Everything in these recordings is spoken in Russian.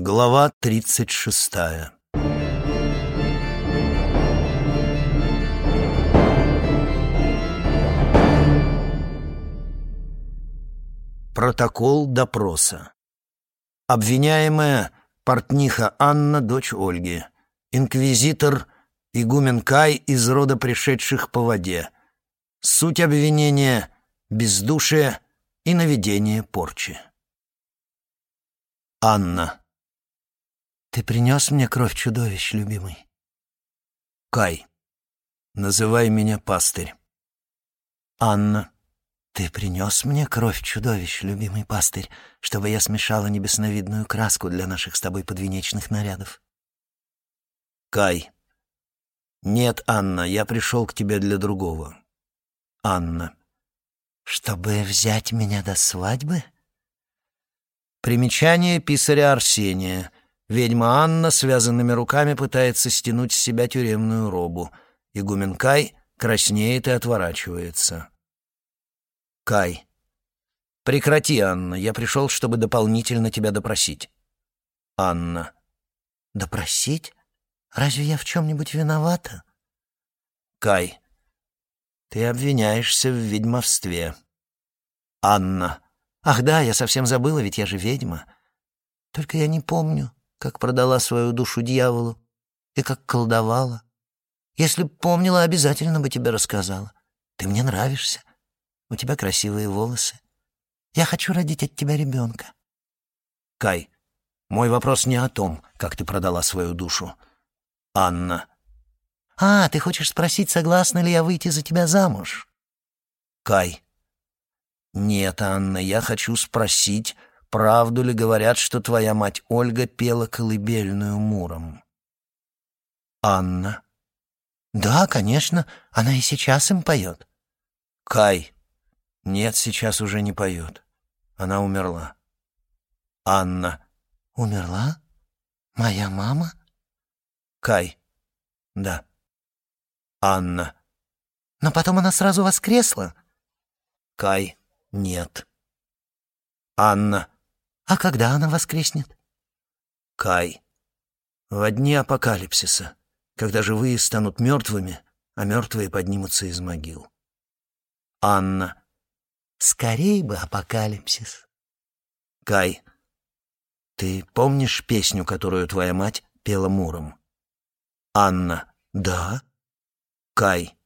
Глава тридцать шестая Протокол допроса Обвиняемая портниха Анна, дочь Ольги. Инквизитор игумен Кай из рода пришедших по воде. Суть обвинения — бездушие и наведение порчи. Анна. «Ты принес мне кровь чудовищ, любимый?» Кай. Называй меня пастырь. Анна. «Ты принес мне кровь чудовищ, любимый пастырь, чтобы я смешала небесновидную краску для наших с тобой подвенечных нарядов?» Кай. «Нет, Анна, я пришел к тебе для другого». Анна. «Чтобы взять меня до свадьбы?» Примечание писаря Арсения. Ведьма Анна связанными руками пытается стянуть с себя тюремную робу. Игумен Кай краснеет и отворачивается. Кай. «Прекрати, Анна, я пришел, чтобы дополнительно тебя допросить». Анна. «Допросить? Разве я в чем-нибудь виновата?» Кай. «Ты обвиняешься в ведьмовстве». Анна. «Ах да, я совсем забыла, ведь я же ведьма. Только я не помню, как продала свою душу дьяволу и как колдовала. Если б помнила, обязательно бы тебе рассказала. Ты мне нравишься. У тебя красивые волосы. Я хочу родить от тебя ребенка». Кай, мой вопрос не о том, как ты продала свою душу. Анна. «А, ты хочешь спросить, согласна ли я выйти за тебя замуж?» Кай. «Нет, Анна, я хочу спросить, правду ли говорят, что твоя мать Ольга пела колыбельную Муром?» Анна. «Да, конечно, она и сейчас им поет». Кай. «Нет, сейчас уже не поет. Она умерла». Анна. «Умерла? Моя мама?» Кай. «Да». Анна. «Но потом она сразу воскресла?» Кай. «Нет». Анна. «А когда она воскреснет?» Кай. «В дни апокалипсиса, когда живые станут мертвыми, а мертвые поднимутся из могил». Анна. Скорей бы апокалипсис. Кай, ты помнишь песню, которую твоя мать пела Муром? Анна. Да. Кай,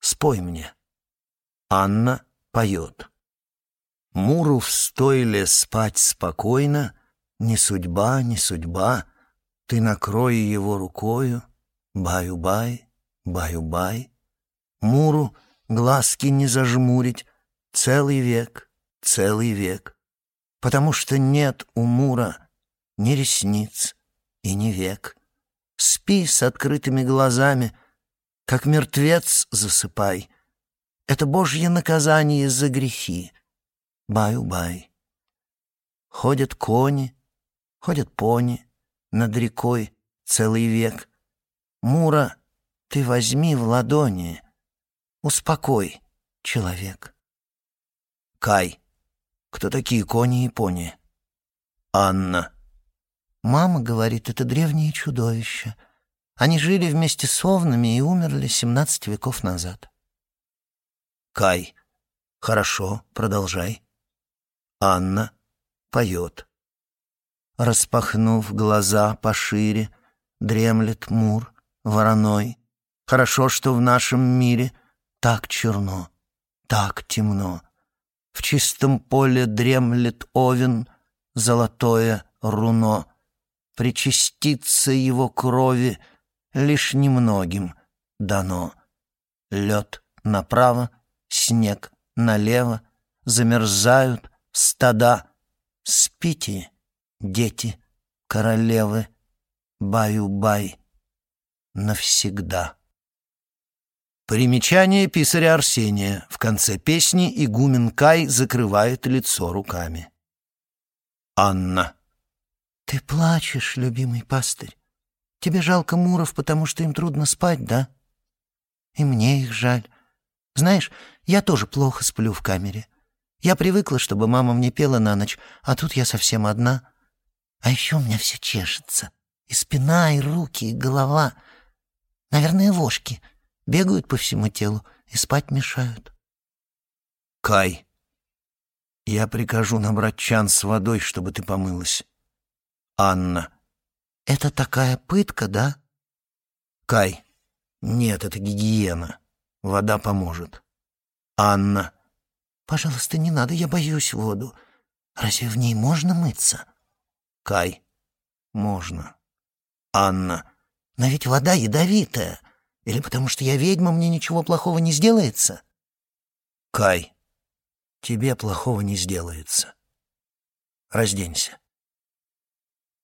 спой мне. Анна поет. Муру в стойле спать спокойно, Не судьба, не судьба, Ты накрой его рукою, Баю-бай, баю-бай. Муру глазки не зажмурить, Целый век, целый век. Потому что нет у Мура ни ресниц и ни век. Спи с открытыми глазами, как мертвец засыпай. Это Божье наказание за грехи. Баю-бай. Ходят кони, ходят пони над рекой целый век. Мура, ты возьми в ладони, успокой, человек. Кай. Кто такие кони и пони? Анна. Мама говорит, это древние чудовища. Они жили вместе с овнами и умерли семнадцать веков назад. Кай. Хорошо, продолжай. Анна поет. Распахнув глаза пошире, дремлет мур вороной. Хорошо, что в нашем мире так черно, так темно. В чистом поле дремлет овен, золотое руно. Причаститься его крови лишь немногим дано. Лед направо, снег налево, замерзают стада. Спите, дети, королевы, баю-бай, навсегда. Примечание писаря Арсения. В конце песни игумен Кай закрывает лицо руками. Анна. «Ты плачешь, любимый пастырь. Тебе жалко муров, потому что им трудно спать, да? И мне их жаль. Знаешь, я тоже плохо сплю в камере. Я привыкла, чтобы мама мне пела на ночь, а тут я совсем одна. А еще у меня все чешется. И спина, и руки, и голова. Наверное, вошки. Бегают по всему телу и спать мешают. Кай, я прикажу набрать чан с водой, чтобы ты помылась. Анна. Это такая пытка, да? Кай. Нет, это гигиена. Вода поможет. Анна. Пожалуйста, не надо, я боюсь воду. Разве в ней можно мыться? Кай. Можно. Анна. Но ведь вода ядовитая. Или потому что я ведьма, мне ничего плохого не сделается? Кай. Тебе плохого не сделается. Разденься.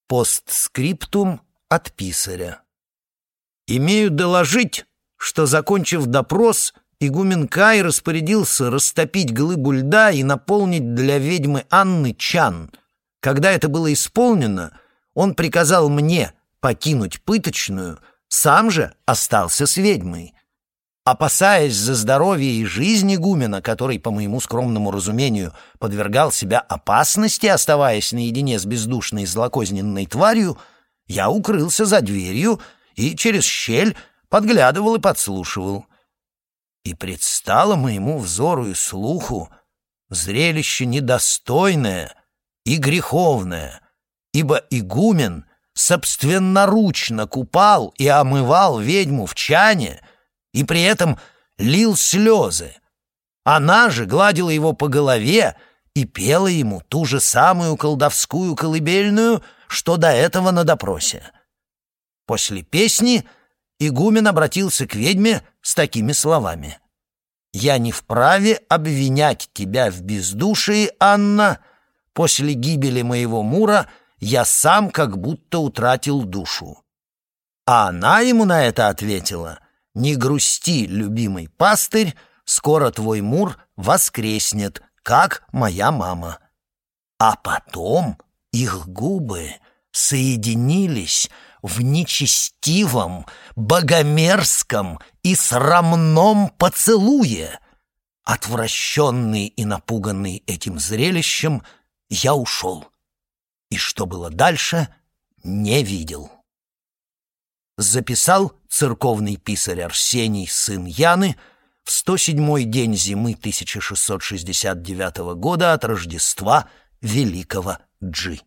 Постскриптум от писаря. Имею доложить, что, закончив допрос, игумен Кай распорядился растопить глыбу льда и наполнить для ведьмы Анны чан. Когда это было исполнено, он приказал мне покинуть пыточную, сам же остался с ведьмой. Опасаясь за здоровье и жизнь игумена, который, по моему скромному разумению, подвергал себя опасности, оставаясь наедине с бездушной злокозненной тварью, я укрылся за дверью и через щель подглядывал и подслушивал. И предстало моему взору и слуху зрелище недостойное и греховное, ибо игумен собственноручно купал и омывал ведьму в чане и при этом лил слезы. Она же гладила его по голове и пела ему ту же самую колдовскую колыбельную, что до этого на допросе. После песни игумен обратился к ведьме с такими словами. «Я не вправе обвинять тебя в бездушии, Анна. После гибели моего Мура я сам как будто утратил душу». А она ему на это ответила, «Не грусти, любимый пастырь, скоро твой Мур воскреснет, как моя мама». А потом их губы соединились в нечестивом, богомерзком и срамном поцелуе. Отвращенный и напуганный этим зрелищем, я ушел. И что было дальше, не видел. Записал церковный писарь Арсений, сын Яны, в 107-й день зимы 1669 года от Рождества Великого Джи.